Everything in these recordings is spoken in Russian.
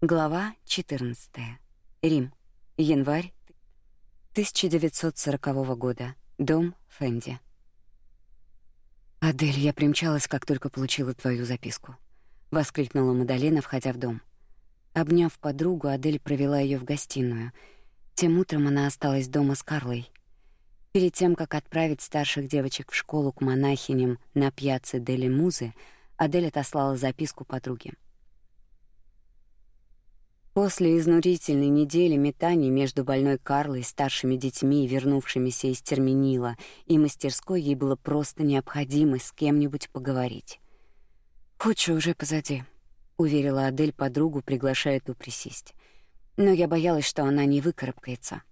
Глава 14. Рим. Январь 1940 года. Дом Фенди. «Адель, я примчалась, как только получила твою записку», — воскликнула Мадалена, входя в дом. Обняв подругу, Адель провела ее в гостиную. Тем утром она осталась дома с Карлой. Перед тем, как отправить старших девочек в школу к монахиням на пьяце Дели Музы, Адель отослала записку подруге. После изнурительной недели метаний между больной Карлой, старшими детьми вернувшимися из терминила и мастерской ей было просто необходимо с кем-нибудь поговорить. «Худшее уже позади», — уверила Адель подругу, приглашая ту присесть. Но я боялась, что она не выкарабкается.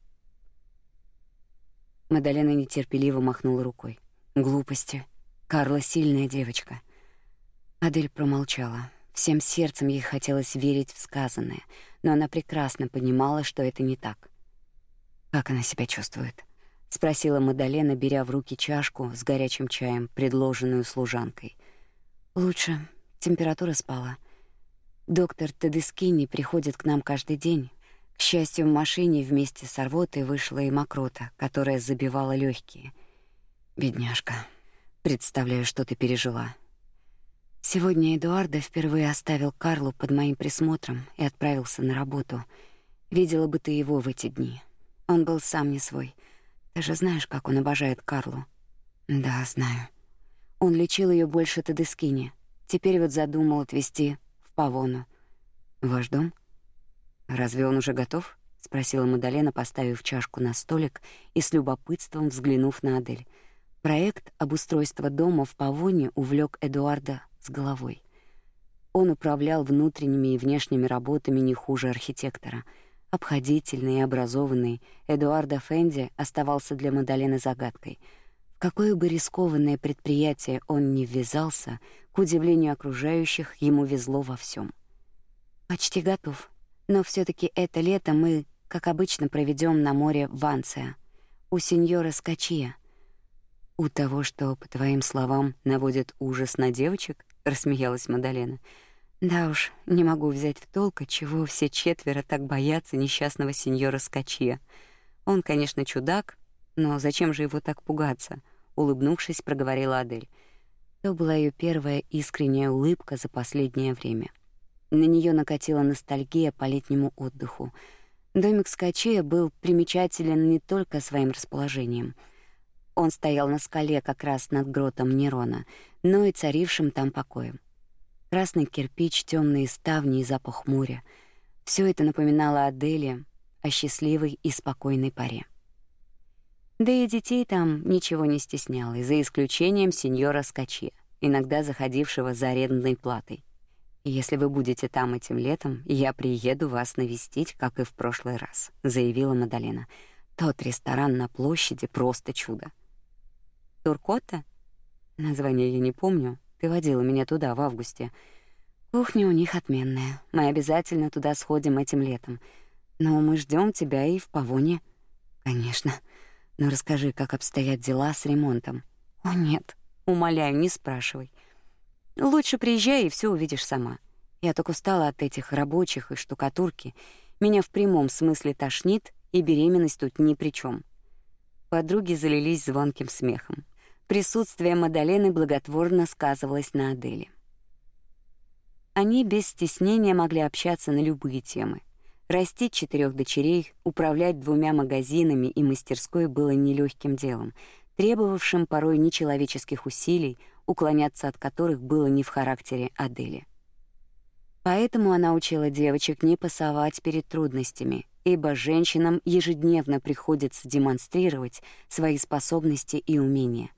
Мадалена нетерпеливо махнула рукой. «Глупости. Карла сильная девочка». Адель промолчала. Всем сердцем ей хотелось верить в сказанное, но она прекрасно понимала, что это не так. «Как она себя чувствует?» — спросила Мадалена, беря в руки чашку с горячим чаем, предложенную служанкой. «Лучше. Температура спала. Доктор Тедескини приходит к нам каждый день. К счастью, в машине вместе с рвотой вышла и мокрота, которая забивала легкие. Бедняжка. Представляю, что ты пережила. Сегодня Эдуарда впервые оставил Карлу под моим присмотром и отправился на работу. Видела бы ты его в эти дни. Он был сам не свой. Ты же знаешь, как он обожает Карлу. Да, знаю. Он лечил ее больше Тедескини. Теперь вот задумал отвезти в Павону. Ваш дом? Разве он уже готов? спросила Мадалена, поставив чашку на столик и с любопытством взглянув на Адель. Проект обустройства дома в Павоне увлек Эдуарда с головой. Он управлял внутренними и внешними работами не хуже архитектора. Обходительный и образованный, Эдуардо Фенди оставался для Мадалены загадкой. В какое бы рискованное предприятие он ни ввязался, к удивлению окружающих, ему везло во всем. «Почти готов. Но все таки это лето мы, как обычно, проведем на море в Ванция, у сеньора Скачия». «У того, что, по твоим словам, наводит ужас на девочек?» Рассмеялась Мадалена. Да уж, не могу взять в толк, чего все четверо так боятся несчастного сеньора Скачия. Он, конечно, чудак, но зачем же его так пугаться? улыбнувшись, проговорила Адель. То была ее первая искренняя улыбка за последнее время. На нее накатила ностальгия по летнему отдыху. Домик Скачия был примечателен не только своим расположением — он стоял на скале как раз над гротом Нерона, но и царившим там покоем. Красный кирпич, темные ставни и запах моря — все это напоминало Аделе о счастливой и спокойной паре. Да и детей там ничего не стесняло, за исключением сеньора Скачи, иногда заходившего за арендной платой. «Если вы будете там этим летом, я приеду вас навестить, как и в прошлый раз», — заявила Мадалена. «Тот ресторан на площади — просто чудо. Туркота? Название я не помню. Ты водила меня туда в августе. Кухня у них отменная. Мы обязательно туда сходим этим летом. Но мы ждем тебя и в Павоне. Конечно. Но расскажи, как обстоят дела с ремонтом. О нет, умоляю, не спрашивай. Лучше приезжай и все увидишь сама. Я так устала от этих рабочих и штукатурки. Меня в прямом смысле тошнит, и беременность тут ни при чем. Подруги залились звонким смехом. Присутствие Мадалены благотворно сказывалось на Аделе. Они без стеснения могли общаться на любые темы. Растить четырех дочерей, управлять двумя магазинами и мастерской было нелегким делом, требовавшим порой нечеловеческих усилий, уклоняться от которых было не в характере Адели. Поэтому она учила девочек не пасовать перед трудностями, ибо женщинам ежедневно приходится демонстрировать свои способности и умения.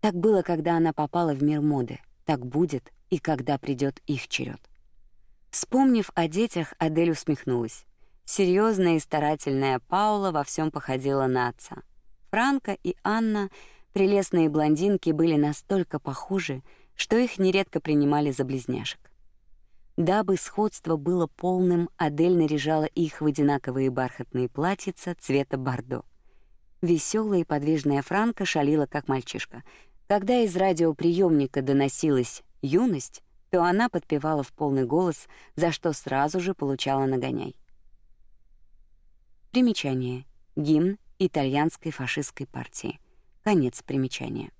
Так было, когда она попала в мир моды. Так будет и когда придет их черед. Вспомнив о детях, Адель усмехнулась. Серьезная и старательная Паула во всем походила на отца. Франко и Анна, прелестные блондинки, были настолько похожи, что их нередко принимали за близняшек. Дабы сходство было полным, Адель наряжала их в одинаковые бархатные платьица цвета бордо. Веселая и подвижная Франка шалила как мальчишка, когда из радиоприемника доносилась юность, то она подпевала в полный голос, за что сразу же получала нагоняй. Примечание. Гимн итальянской фашистской партии. Конец примечания.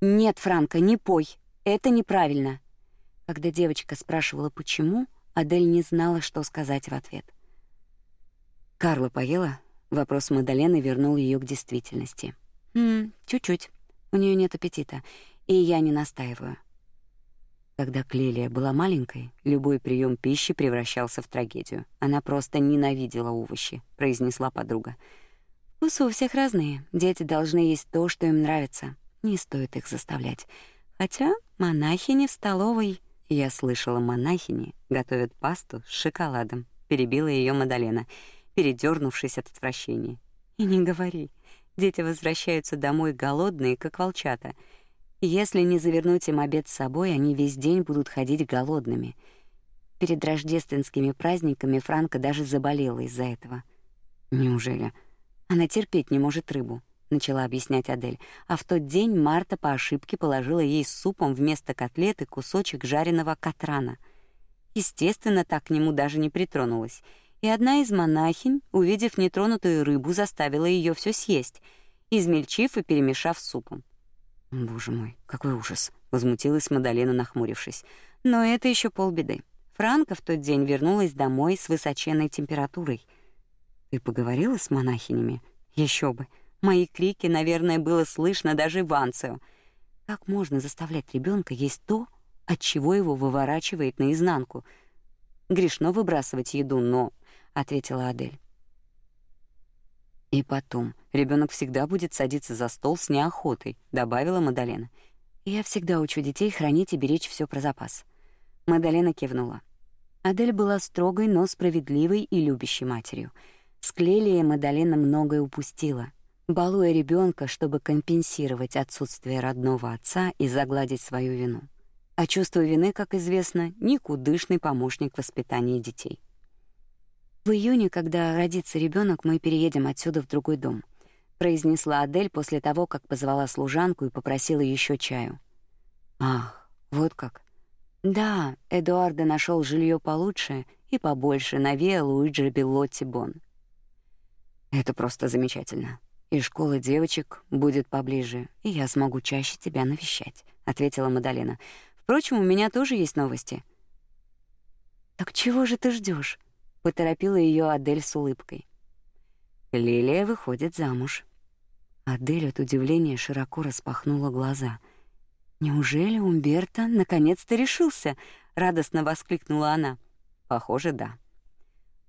Нет, Франко, не пой. Это неправильно. Когда девочка спрашивала почему, Адель не знала, что сказать в ответ. Карла поела? Вопрос Мадалены вернул ее к действительности. Чуть-чуть. У нее нет аппетита, и я не настаиваю. Когда Клелия была маленькой, любой прием пищи превращался в трагедию. Она просто ненавидела овощи, произнесла подруга. Вкусы у всех разные. Дети должны есть то, что им нравится. Не стоит их заставлять. Хотя монахини в столовой, я слышала, монахини готовят пасту с шоколадом. Перебила ее Мадалена, передернувшись от отвращения. И не говори. Дети возвращаются домой голодные, как волчата. Если не завернуть им обед с собой, они весь день будут ходить голодными. Перед рождественскими праздниками Франка даже заболела из-за этого. Неужели? Она терпеть не может рыбу, начала объяснять Адель. А в тот день Марта по ошибке положила ей с супом вместо котлеты кусочек жареного катрана. Естественно, так к нему даже не притронулась. И одна из монахинь, увидев нетронутую рыбу, заставила ее все съесть, измельчив и перемешав с супом. Боже мой, какой ужас, возмутилась Мадалена, нахмурившись. Но это еще полбеды. Франка в тот день вернулась домой с высоченной температурой. Ты поговорила с монахинями? Еще бы. Мои крики, наверное, было слышно даже в Анцио. Как можно заставлять ребенка есть то, от чего его выворачивает наизнанку? Грешно выбрасывать еду, но, ответила Адель. И потом, ребенок всегда будет садиться за стол с неохотой, добавила Мадалена. Я всегда учу детей хранить и беречь все про запас. Мадалена кивнула. Адель была строгой, но справедливой и любящей матерью. С Клелией Мадалена многое упустила, балуя ребенка, чтобы компенсировать отсутствие родного отца и загладить свою вину. А чувство вины, как известно, никудышный помощник в воспитании детей. В июне, когда родится ребенок, мы переедем отсюда в другой дом, произнесла Адель после того, как позвала служанку и попросила еще чаю. Ах, вот как. Да, Эдуардо нашел жилье получше и побольше на Виа Луиджи Беллотти Бон. Это просто замечательно. И школа девочек будет поближе, и я смогу чаще тебя навещать, ответила Мадалена. Впрочем, у меня тоже есть новости. Так чего же ты ждешь? Поторопила ее Адель с улыбкой. Лилия выходит замуж. Адель от удивления широко распахнула глаза. Неужели Умберто наконец-то решился? радостно воскликнула она. Похоже, да.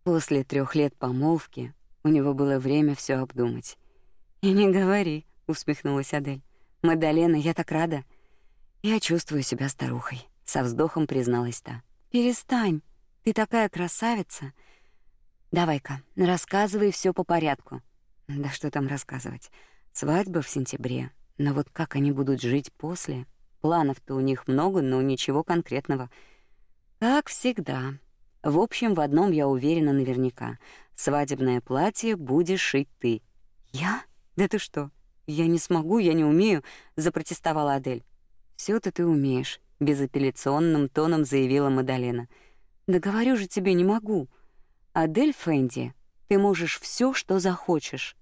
После трех лет помолвки у него было время все обдумать. И не говори, усмехнулась Адель. Мадалена, я так рада. Я чувствую себя старухой, со вздохом призналась та. Перестань. Ты такая красавица. Давай-ка, рассказывай все по порядку. Да что там рассказывать? Свадьба в сентябре. Но вот как они будут жить после? Планов-то у них много, но ничего конкретного. Как всегда. В общем, в одном я уверена наверняка. Свадебное платье будешь шить ты. Я? Да ты что? Я не смогу, я не умею, запротестовала Адель. все то ты умеешь, безапелляционным тоном заявила Мадалена. Да говорю же тебе, не могу. Адель Фенди, ты можешь все, что захочешь.